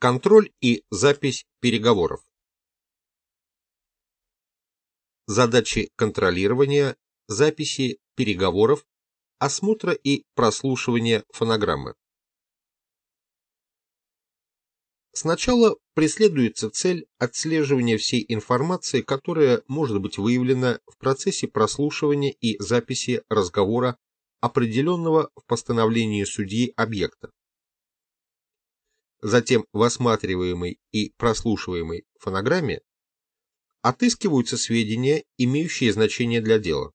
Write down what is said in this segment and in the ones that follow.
Контроль и запись переговоров. Задачи контролирования, записи переговоров, осмотра и прослушивания фонограммы. Сначала преследуется цель отслеживания всей информации, которая может быть выявлена в процессе прослушивания и записи разговора определенного в постановлении судьи объекта. Затем в осматриваемой и прослушиваемой фонограмме отыскиваются сведения, имеющие значение для дела.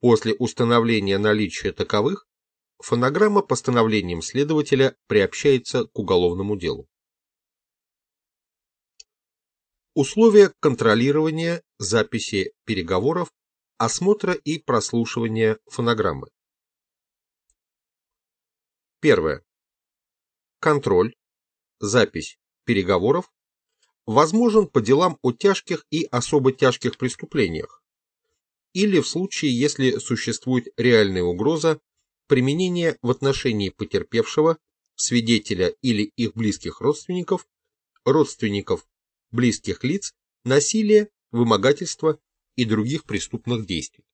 После установления наличия таковых, фонограмма постановлением следователя приобщается к уголовному делу. Условия контролирования записи переговоров, осмотра и прослушивания фонограммы. Первое. Контроль, запись переговоров возможен по делам о тяжких и особо тяжких преступлениях или в случае, если существует реальная угроза применения в отношении потерпевшего, свидетеля или их близких родственников, родственников, близких лиц, насилия, вымогательства и других преступных действий.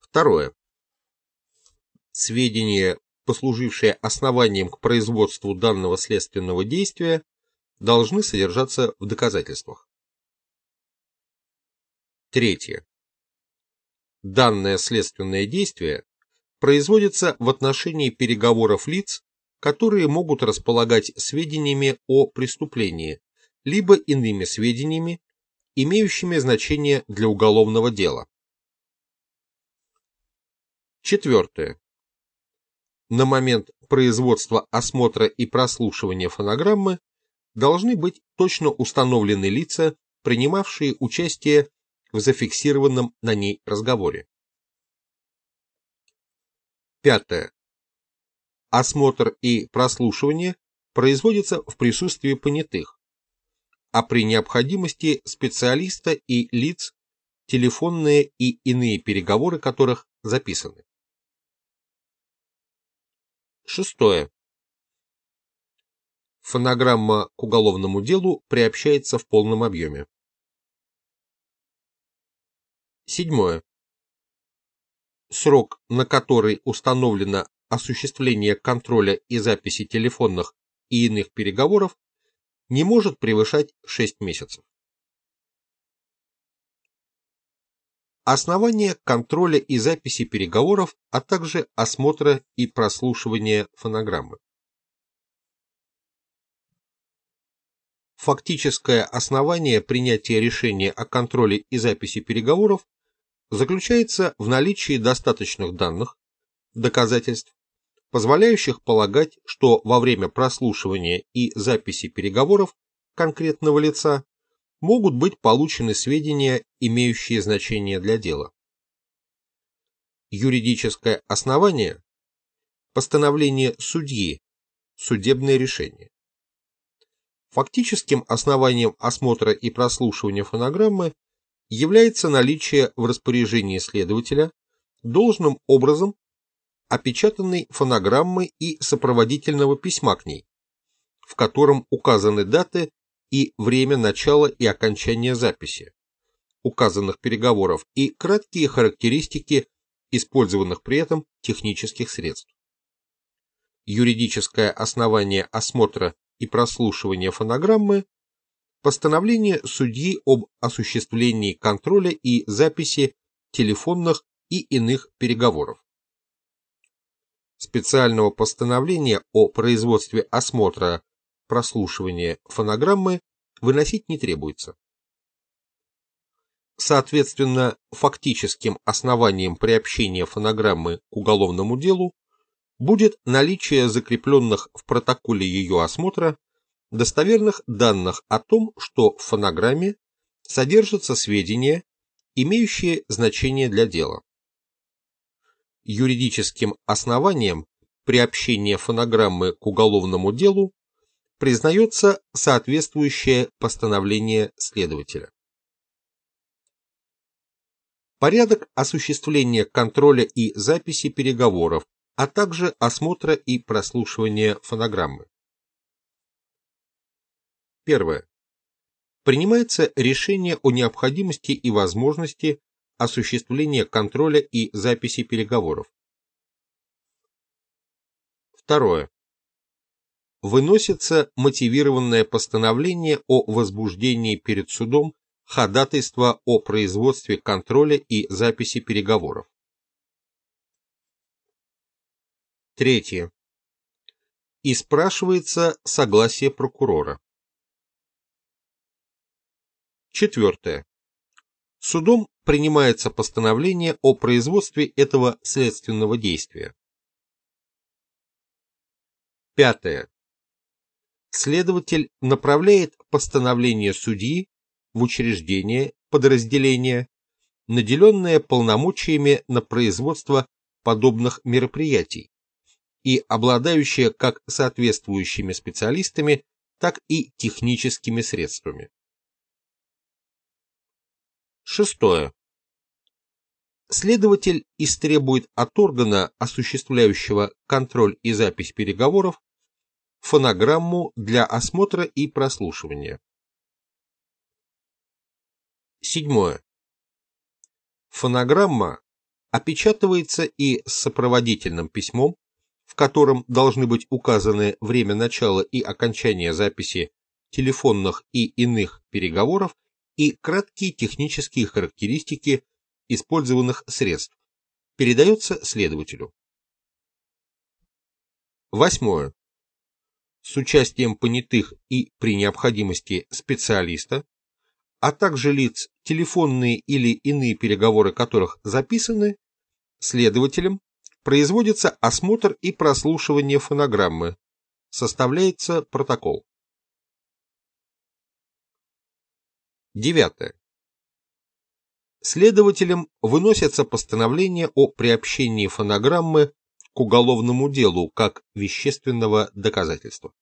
Второе. Сведения, послужившие основанием к производству данного следственного действия, должны содержаться в доказательствах. Третье. Данное следственное действие производится в отношении переговоров лиц, которые могут располагать сведениями о преступлении, либо иными сведениями, имеющими значение для уголовного дела. Четвертое. На момент производства осмотра и прослушивания фонограммы должны быть точно установлены лица, принимавшие участие в зафиксированном на ней разговоре. Пятое. Осмотр и прослушивание производится в присутствии понятых, а при необходимости специалиста и лиц, телефонные и иные переговоры которых записаны. Шестое. Фонограмма к уголовному делу приобщается в полном объеме. Седьмое. Срок, на который установлено осуществление контроля и записи телефонных и иных переговоров, не может превышать 6 месяцев. Основания контроля и записи переговоров, а также осмотра и прослушивания фонограммы. Фактическое основание принятия решения о контроле и записи переговоров заключается в наличии достаточных данных, доказательств, позволяющих полагать, что во время прослушивания и записи переговоров конкретного лица могут быть получены сведения, имеющие значение для дела. Юридическое основание – постановление судьи, судебное решение. Фактическим основанием осмотра и прослушивания фонограммы является наличие в распоряжении следователя должным образом опечатанной фонограммы и сопроводительного письма к ней, в котором указаны даты и время начала и окончания записи, указанных переговоров и краткие характеристики использованных при этом технических средств. Юридическое основание осмотра и прослушивания фонограммы постановление судьи об осуществлении контроля и записи телефонных и иных переговоров специального постановления о производстве осмотра прослушивания фонограммы выносить не требуется. Соответственно, фактическим основанием приобщения фонограммы к уголовному делу будет наличие закрепленных в протоколе ее осмотра достоверных данных о том, что в фонограмме содержатся сведения, имеющие значение для дела юридическим основанием приобщения фонограммы к уголовному делу признается соответствующее постановление следователя. Порядок осуществления контроля и записи переговоров, а также осмотра и прослушивания фонограммы. Первое. Принимается решение о необходимости и возможности осуществления контроля и записи переговоров. Второе. Выносится мотивированное постановление о возбуждении перед судом ходатайства о производстве контроля и записи переговоров. Третье. И спрашивается согласие прокурора. Четвертое. Судом принимается постановление о производстве этого следственного действия. Пятое. Следователь направляет постановление судьи в учреждение, подразделение, наделенное полномочиями на производство подобных мероприятий и обладающее как соответствующими специалистами, так и техническими средствами. Шестое. Следователь истребует от органа, осуществляющего контроль и запись переговоров, фонограмму для осмотра и прослушивания. Седьмое. Фонограмма опечатывается и с сопроводительным письмом, в котором должны быть указаны время начала и окончания записи телефонных и иных переговоров и краткие технические характеристики использованных средств, передается следователю. Восьмое. С участием понятых и при необходимости специалиста, а также лиц, телефонные или иные переговоры которых записаны, следователем производится осмотр и прослушивание фонограммы, составляется протокол. Девятое. Следователям выносятся постановления о приобщении фонограммы к уголовному делу как вещественного доказательства.